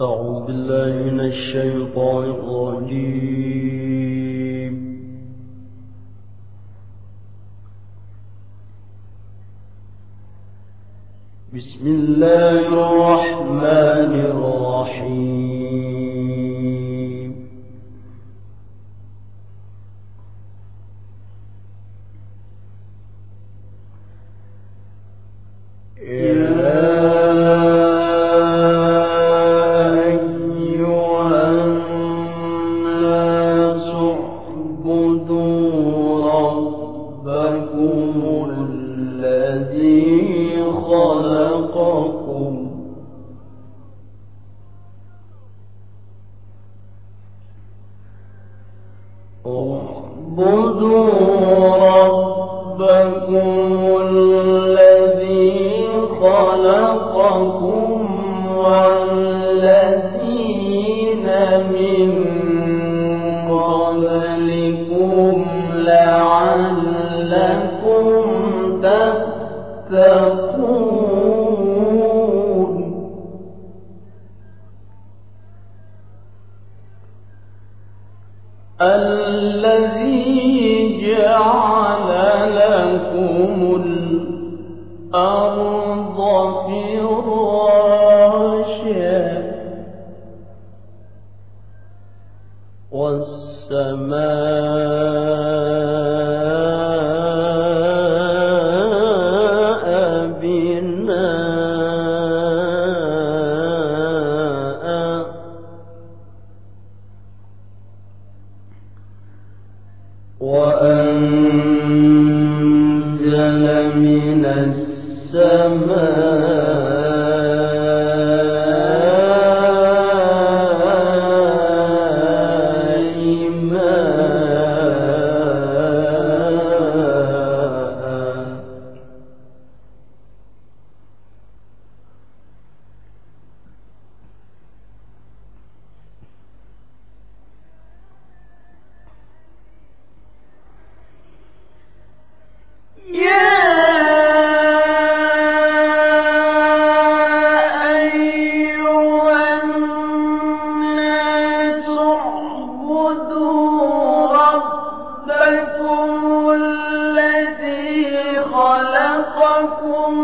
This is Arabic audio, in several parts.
أعوذ من الشيطان الرجيم. بسم الله الرحمن الرحيم. خلقكم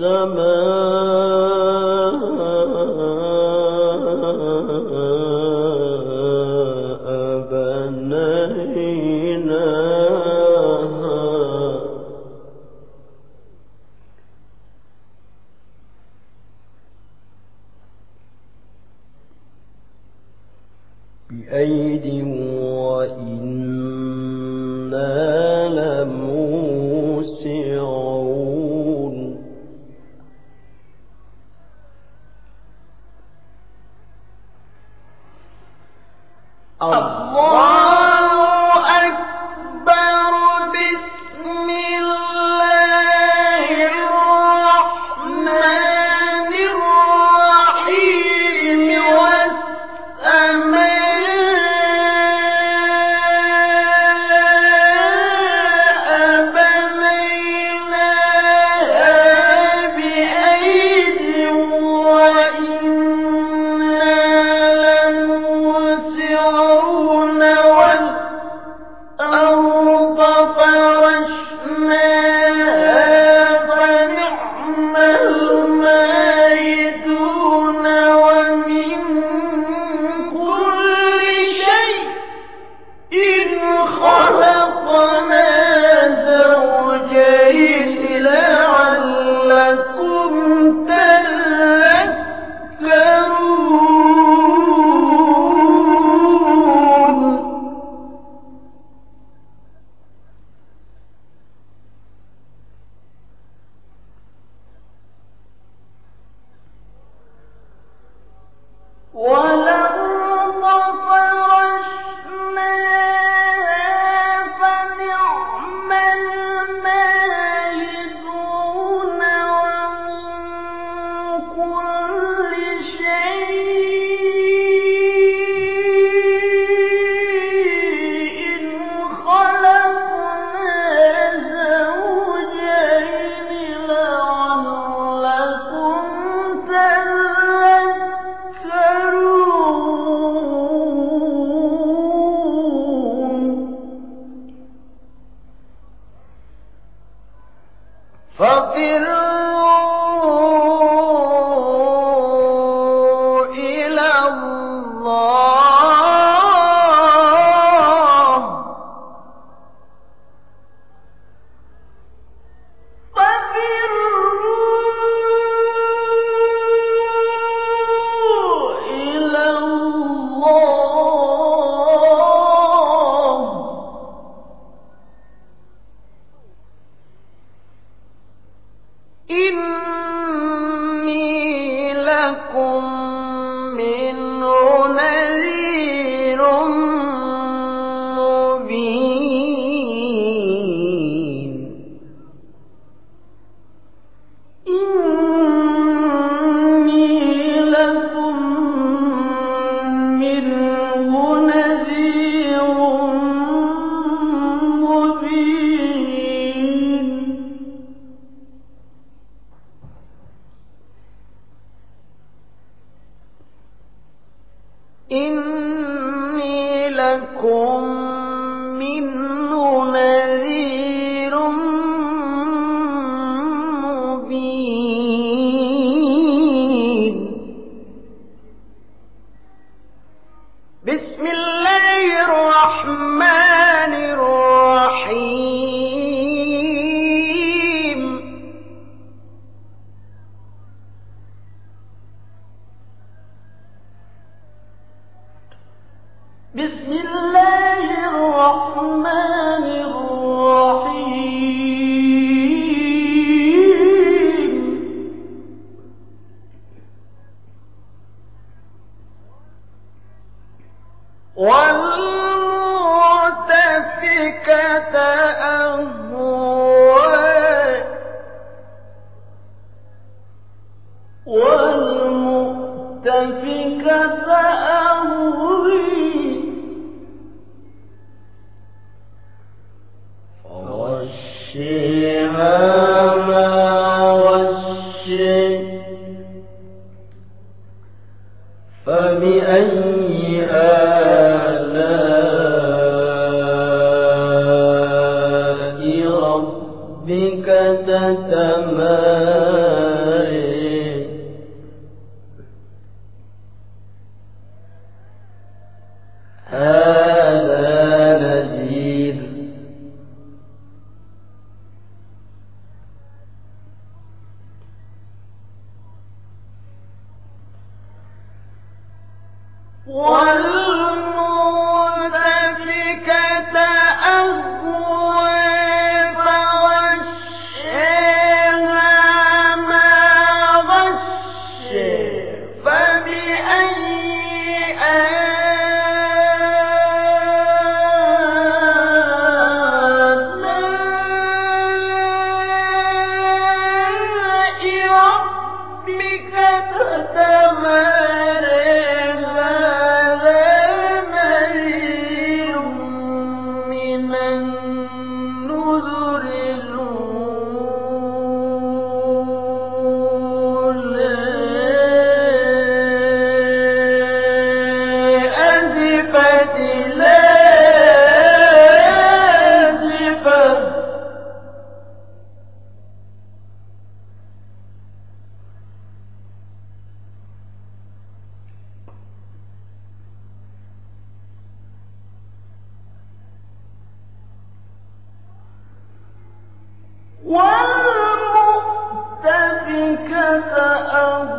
يَرَوْنَ إني لكم والمؤتفكة والمؤتفكة أهوي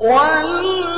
والمؤتفكة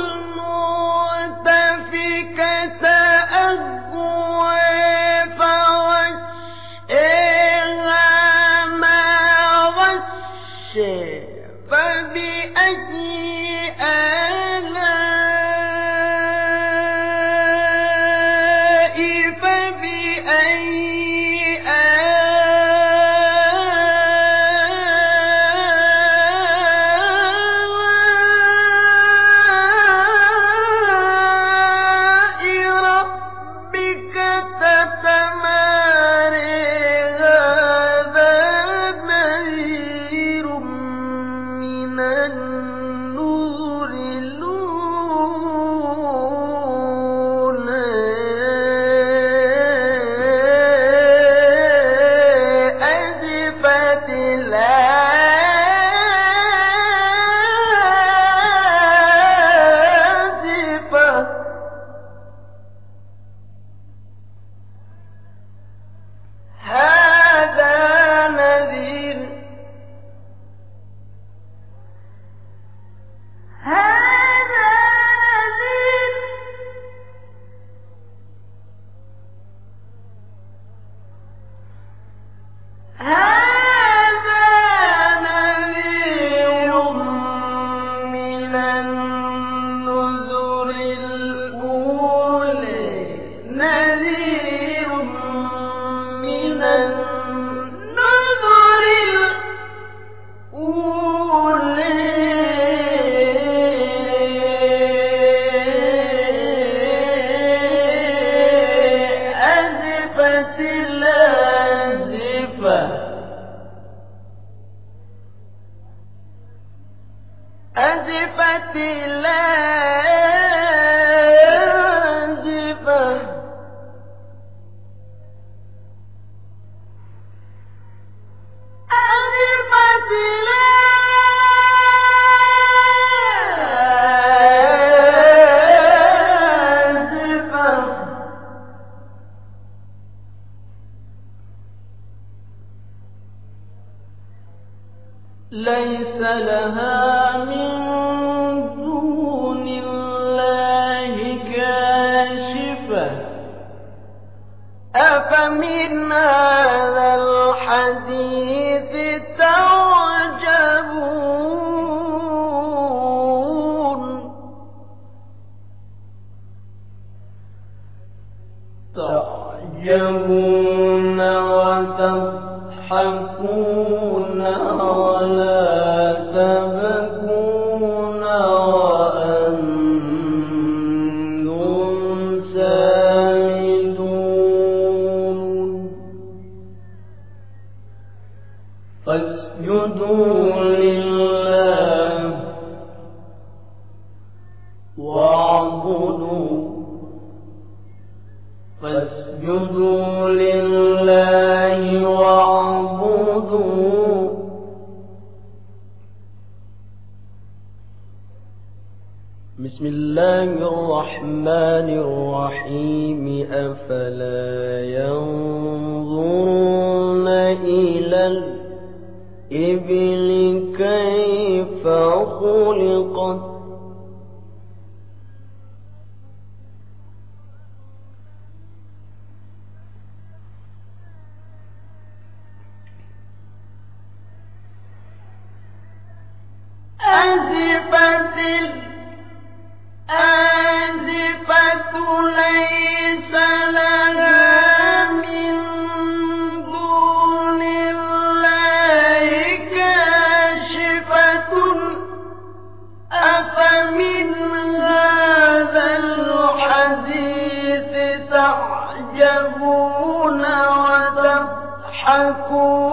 علينا بسم الله الرحمن الرحيم. أفلا ينظرون إلى الإبل كيف خلقت؟ يضحكون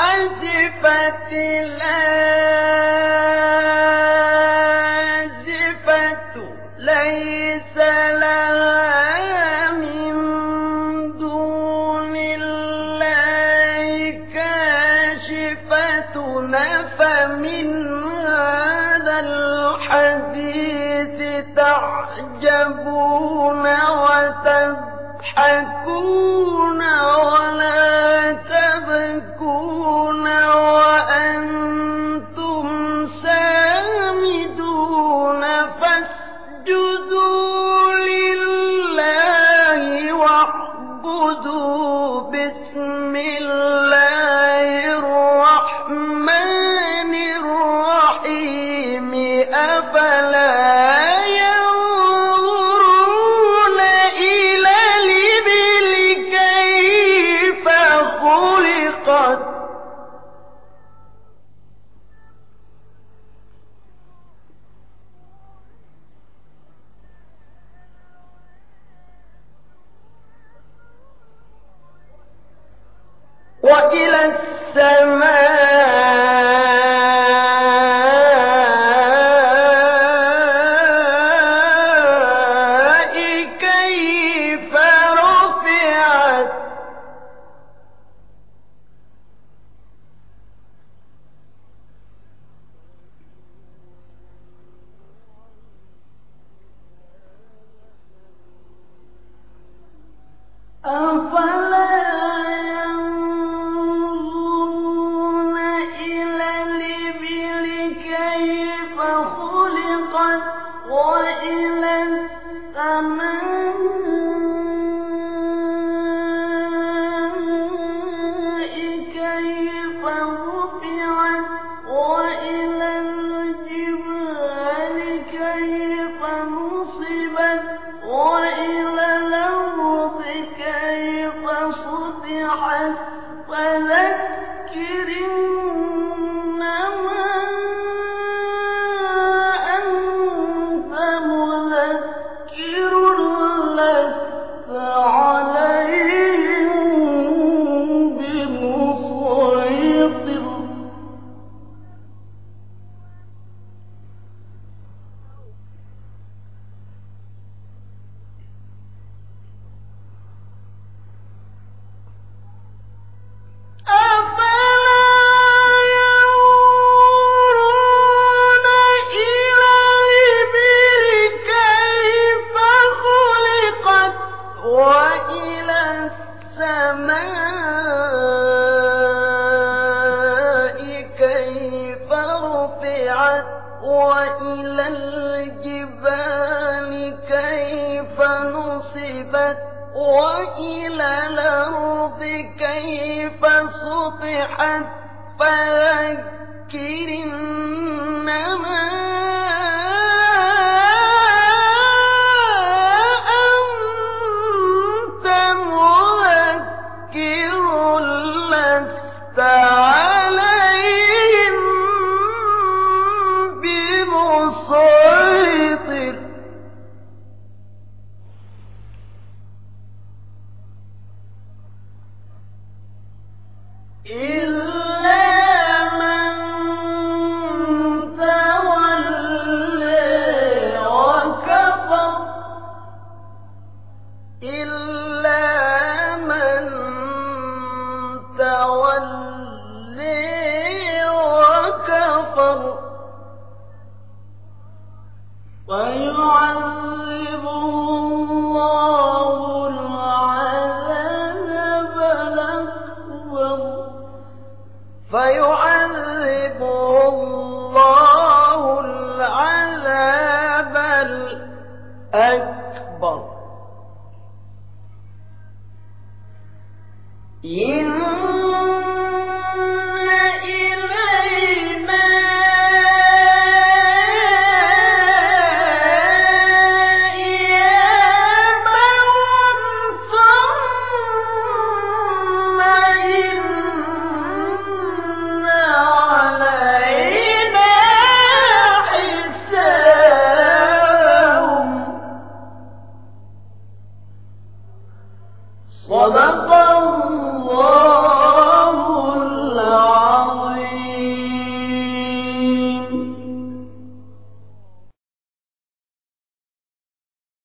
أزفت الآزفة بسم الله فيعذبه